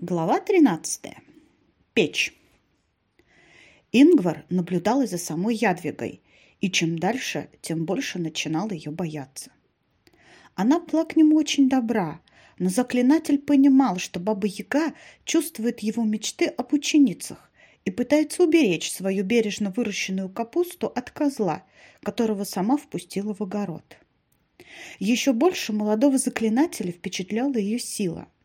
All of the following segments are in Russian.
Глава 13. Печь. Ингвар наблюдал за самой Ядвигой, и чем дальше, тем больше начинал ее бояться. Она была к нему очень добра, но заклинатель понимал, что Баба-Яга чувствует его мечты об ученицах и пытается уберечь свою бережно выращенную капусту от козла, которого сама впустила в огород. Еще больше молодого заклинателя впечатляла ее сила –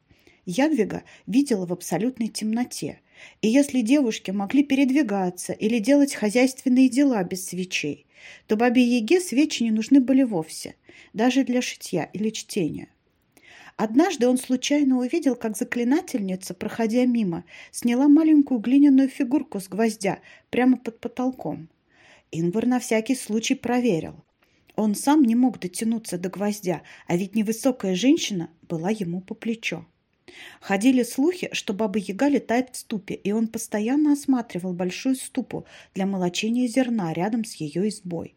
Ядвига видела в абсолютной темноте, и если девушки могли передвигаться или делать хозяйственные дела без свечей, то бабе Яге свечи не нужны были вовсе, даже для шитья или чтения. Однажды он случайно увидел, как заклинательница, проходя мимо, сняла маленькую глиняную фигурку с гвоздя прямо под потолком. Ингвар на всякий случай проверил. Он сам не мог дотянуться до гвоздя, а ведь невысокая женщина была ему по плечо. Ходили слухи, что Баба Яга летает в ступе, и он постоянно осматривал большую ступу для молочения зерна рядом с ее избой.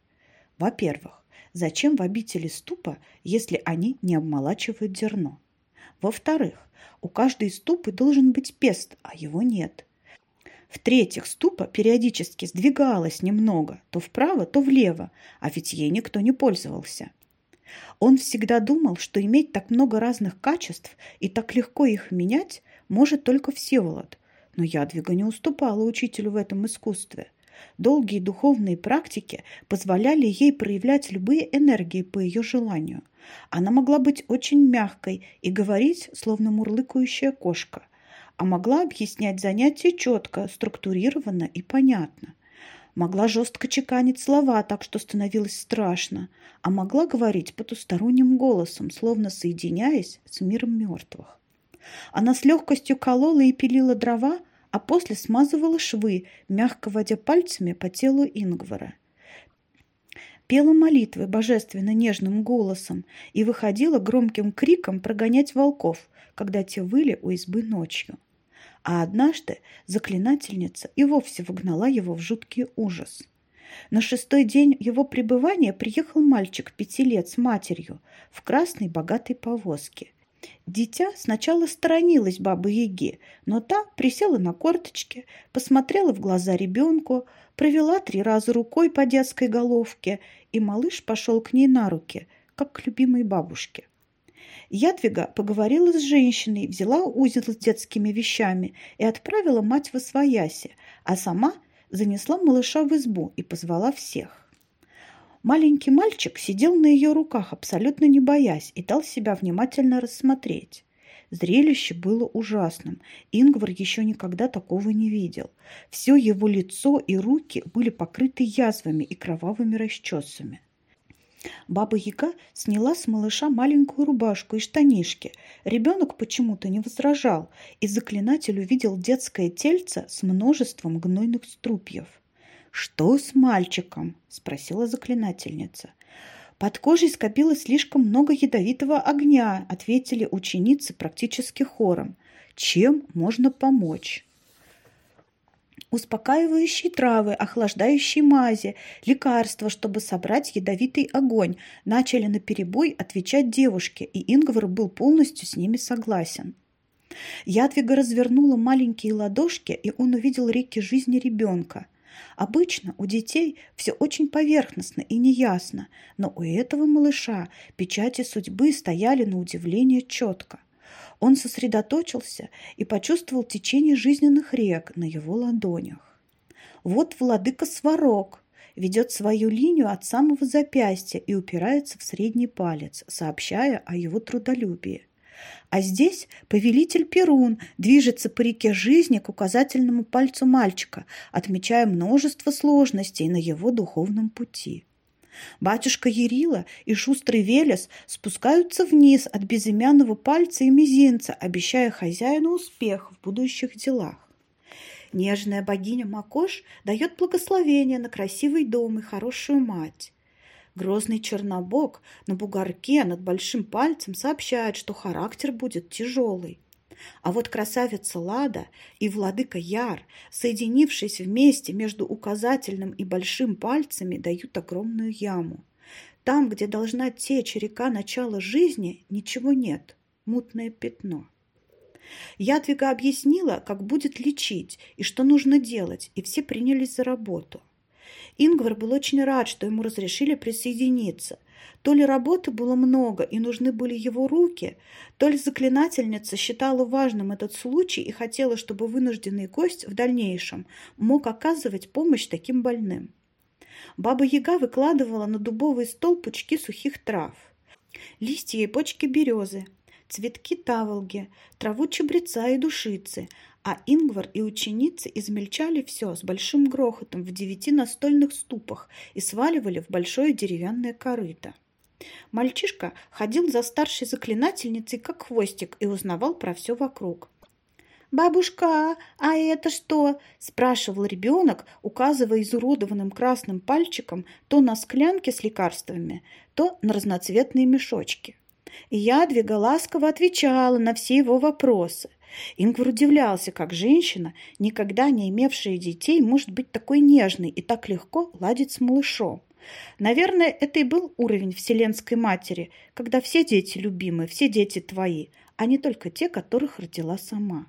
Во-первых, зачем в обители ступа, если они не обмолачивают зерно? Во-вторых, у каждой ступы должен быть пест, а его нет. В-третьих, ступа периодически сдвигалась немного, то вправо, то влево, а ведь ей никто не пользовался. Он всегда думал, что иметь так много разных качеств и так легко их менять может только Всеволод. Но Ядвига не уступала учителю в этом искусстве. Долгие духовные практики позволяли ей проявлять любые энергии по ее желанию. Она могла быть очень мягкой и говорить, словно мурлыкающая кошка, а могла объяснять занятия четко, структурированно и понятно – Могла жестко чеканить слова, так что становилось страшно, а могла говорить потусторонним голосом, словно соединяясь с миром мертвых. Она с легкостью колола и пилила дрова, а после смазывала швы, мягко водя пальцами по телу Ингвара. Пела молитвы божественно нежным голосом и выходила громким криком прогонять волков, когда те выли у избы ночью а однажды заклинательница и вовсе вогнала его в жуткий ужас. На шестой день его пребывания приехал мальчик пяти лет с матерью в красной богатой повозке. Дитя сначала сторонилась бабы Яги, но та присела на корточки, посмотрела в глаза ребенку, провела три раза рукой по детской головке, и малыш пошел к ней на руки, как к любимой бабушке. Ядвига поговорила с женщиной, взяла узел с детскими вещами и отправила мать в освояси, а сама занесла малыша в избу и позвала всех. Маленький мальчик сидел на ее руках, абсолютно не боясь, и дал себя внимательно рассмотреть. Зрелище было ужасным. Ингвар еще никогда такого не видел. Все его лицо и руки были покрыты язвами и кровавыми расчесами. Баба Яга сняла с малыша маленькую рубашку и штанишки. Ребенок почему-то не возражал, и заклинатель увидел детское тельце с множеством гнойных струпьев. «Что с мальчиком?» – спросила заклинательница. «Под кожей скопилось слишком много ядовитого огня», – ответили ученицы практически хором. «Чем можно помочь?» Успокаивающие травы, охлаждающие мази, лекарства, чтобы собрать ядовитый огонь, начали наперебой отвечать девушке, и Ингвар был полностью с ними согласен. Ядвига развернула маленькие ладошки, и он увидел реки жизни ребенка. Обычно у детей все очень поверхностно и неясно, но у этого малыша печати судьбы стояли на удивление четко. Он сосредоточился и почувствовал течение жизненных рек на его ладонях. Вот владыка Сварог ведет свою линию от самого запястья и упирается в средний палец, сообщая о его трудолюбии. А здесь повелитель Перун движется по реке жизни к указательному пальцу мальчика, отмечая множество сложностей на его духовном пути. Батюшка Ярила и шустрый Велес спускаются вниз от безымянного пальца и мизинца, обещая хозяину успех в будущих делах. Нежная богиня Макош дает благословение на красивый дом и хорошую мать. Грозный чернобог на бугорке над большим пальцем сообщает, что характер будет тяжелый. А вот красавица Лада и владыка Яр, соединившись вместе между указательным и большим пальцами, дают огромную яму. Там, где должна течь река начала жизни, ничего нет, мутное пятно. Ядвига объяснила, как будет лечить и что нужно делать, и все принялись за работу. Ингвар был очень рад, что ему разрешили присоединиться. То ли работы было много и нужны были его руки, то ли заклинательница считала важным этот случай и хотела, чтобы вынужденный гость в дальнейшем мог оказывать помощь таким больным. Баба-яга выкладывала на дубовый стол пучки сухих трав, листья и почки березы, цветки таволги, траву чабреца и душицы, а Ингвар и ученицы измельчали все с большим грохотом в девяти настольных ступах и сваливали в большое деревянное корыто. Мальчишка ходил за старшей заклинательницей, как хвостик, и узнавал про все вокруг. «Бабушка, а это что?» – спрашивал ребенок, указывая изуродованным красным пальчиком то на склянки с лекарствами, то на разноцветные мешочки. И Ядвига ласково отвечала на все его вопросы. Ингвар удивлялся, как женщина, никогда не имевшая детей, может быть такой нежной и так легко ладить с малышом. Наверное, это и был уровень Вселенской Матери, когда все дети любимы, все дети твои, а не только те, которых родила сама.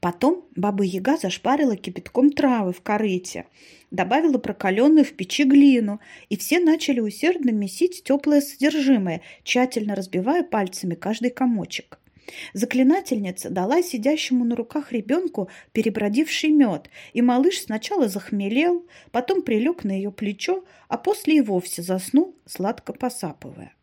Потом баба-яга зашпарила кипятком травы в корыте, добавила прокаленную в печи глину, и все начали усердно месить теплое содержимое, тщательно разбивая пальцами каждый комочек. Заклинательница дала сидящему на руках ребенку перебродивший мед, и малыш сначала захмелел, потом прилег на ее плечо, а после и вовсе заснул, сладко посапывая.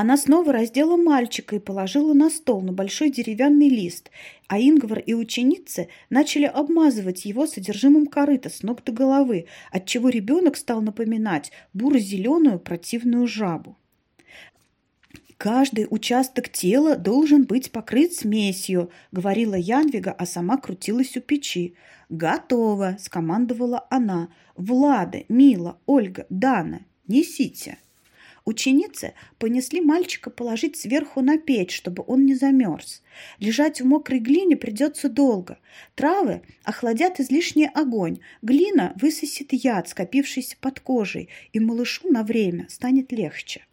Она снова раздела мальчика и положила на стол на большой деревянный лист, а Ингвар и ученицы начали обмазывать его содержимым корыта с ног до головы, отчего ребенок стал напоминать буро-зеленую противную жабу. «Каждый участок тела должен быть покрыт смесью», — говорила Янвига, а сама крутилась у печи. «Готово», — скомандовала она. «Влада, Мила, Ольга, Дана, несите». Ученицы понесли мальчика положить сверху на печь, чтобы он не замерз. Лежать в мокрой глине придется долго. Травы охладят излишний огонь, глина высосет яд, скопившийся под кожей, и малышу на время станет легче.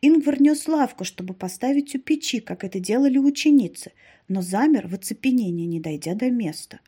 Ингвар нес лавку, чтобы поставить у печи, как это делали ученицы, но замер в оцепенении, не дойдя до места.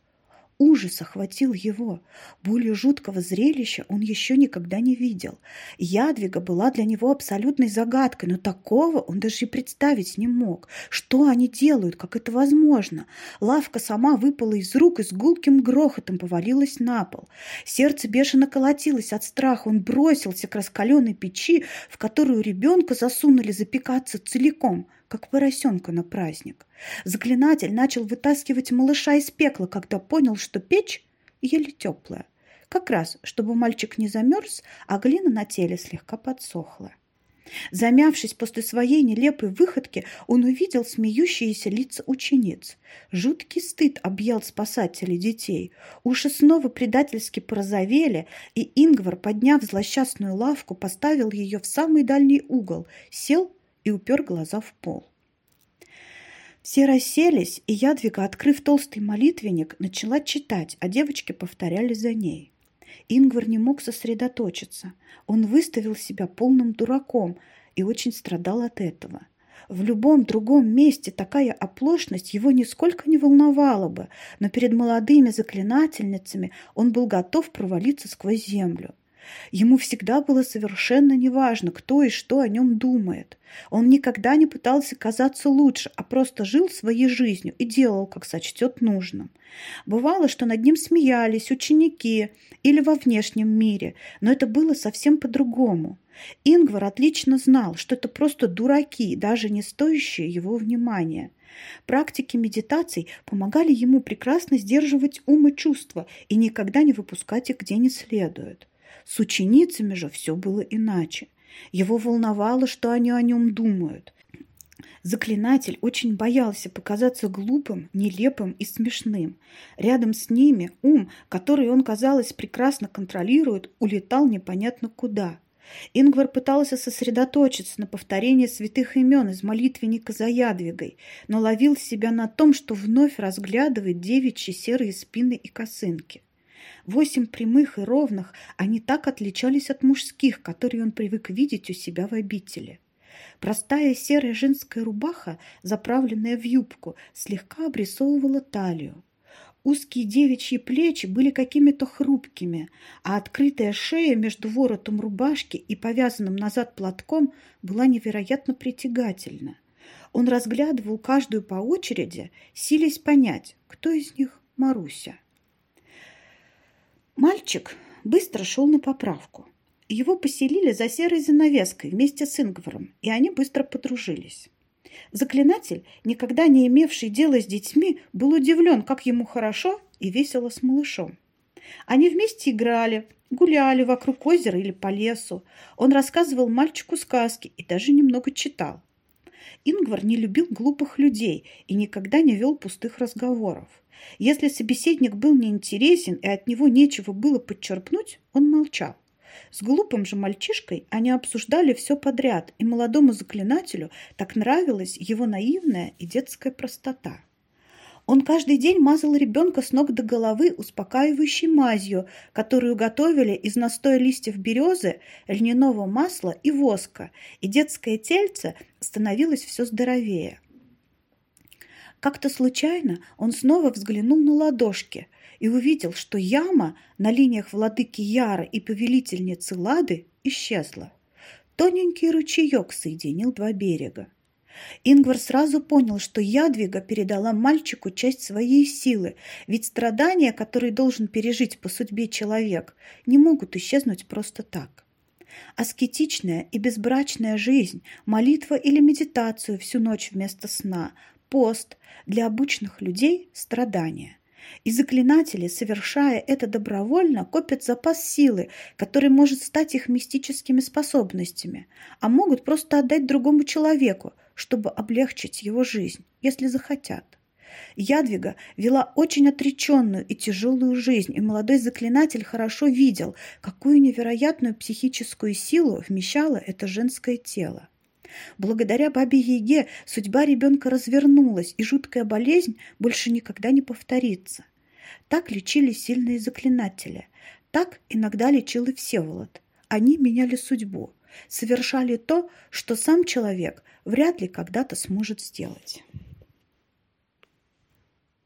Ужас охватил его. Более жуткого зрелища он еще никогда не видел. Ядвига была для него абсолютной загадкой, но такого он даже и представить не мог. Что они делают? Как это возможно? Лавка сама выпала из рук и с гулким грохотом повалилась на пол. Сердце бешено колотилось от страха. Он бросился к раскаленной печи, в которую ребенка засунули запекаться целиком – как поросенка на праздник. Заклинатель начал вытаскивать малыша из пекла, когда понял, что печь еле теплая. Как раз, чтобы мальчик не замерз, а глина на теле слегка подсохла. Замявшись после своей нелепой выходки, он увидел смеющиеся лица учениц. Жуткий стыд объял спасателей детей. Уши снова предательски порозовели, и Ингвар, подняв злосчастную лавку, поставил ее в самый дальний угол, сел и упер глаза в пол. Все расселись, и Ядвига, открыв толстый молитвенник, начала читать, а девочки повторяли за ней. Ингвар не мог сосредоточиться. Он выставил себя полным дураком и очень страдал от этого. В любом другом месте такая оплошность его нисколько не волновала бы, но перед молодыми заклинательницами он был готов провалиться сквозь землю. Ему всегда было совершенно неважно, кто и что о нем думает. Он никогда не пытался казаться лучше, а просто жил своей жизнью и делал, как сочтет нужным. Бывало, что над ним смеялись ученики или во внешнем мире, но это было совсем по-другому. Ингвар отлично знал, что это просто дураки, даже не стоящие его внимания. Практики медитаций помогали ему прекрасно сдерживать ум и чувства и никогда не выпускать их где не следует. С ученицами же все было иначе. Его волновало, что они о нем думают. Заклинатель очень боялся показаться глупым, нелепым и смешным. Рядом с ними ум, который он, казалось, прекрасно контролирует, улетал непонятно куда. Ингвар пытался сосредоточиться на повторении святых имен из молитвенника за Ядвигой, но ловил себя на том, что вновь разглядывает девичьи серые спины и косынки. Восемь прямых и ровных, они так отличались от мужских, которые он привык видеть у себя в обители. Простая серая женская рубаха, заправленная в юбку, слегка обрисовывала талию. Узкие девичьи плечи были какими-то хрупкими, а открытая шея между воротом рубашки и повязанным назад платком была невероятно притягательна. Он разглядывал каждую по очереди, силясь понять, кто из них Маруся. Мальчик быстро шел на поправку. Его поселили за серой занавеской вместе с Ингваром, и они быстро подружились. Заклинатель, никогда не имевший дела с детьми, был удивлен, как ему хорошо и весело с малышом. Они вместе играли, гуляли вокруг озера или по лесу. Он рассказывал мальчику сказки и даже немного читал. Ингвар не любил глупых людей и никогда не вел пустых разговоров. Если собеседник был неинтересен и от него нечего было подчерпнуть, он молчал. С глупым же мальчишкой они обсуждали все подряд, и молодому заклинателю так нравилась его наивная и детская простота. Он каждый день мазал ребенка с ног до головы успокаивающей мазью, которую готовили из настоя листьев березы, льняного масла и воска, и детское тельце становилось все здоровее. Как-то случайно он снова взглянул на ладошки и увидел, что яма на линиях владыки Яра и повелительницы Лады исчезла. Тоненький ручеек соединил два берега. Ингвар сразу понял, что Ядвига передала мальчику часть своей силы, ведь страдания, которые должен пережить по судьбе человек, не могут исчезнуть просто так. Аскетичная и безбрачная жизнь, молитва или медитацию всю ночь вместо сна, пост для обычных людей – страдания. И заклинатели, совершая это добровольно, копят запас силы, который может стать их мистическими способностями, а могут просто отдать другому человеку, чтобы облегчить его жизнь, если захотят. Ядвига вела очень отреченную и тяжелую жизнь, и молодой заклинатель хорошо видел, какую невероятную психическую силу вмещало это женское тело. Благодаря бабе Яге судьба ребенка развернулась, и жуткая болезнь больше никогда не повторится. Так лечили сильные заклинатели. Так иногда лечил и Всеволод. Они меняли судьбу, совершали то, что сам человек вряд ли когда-то сможет сделать.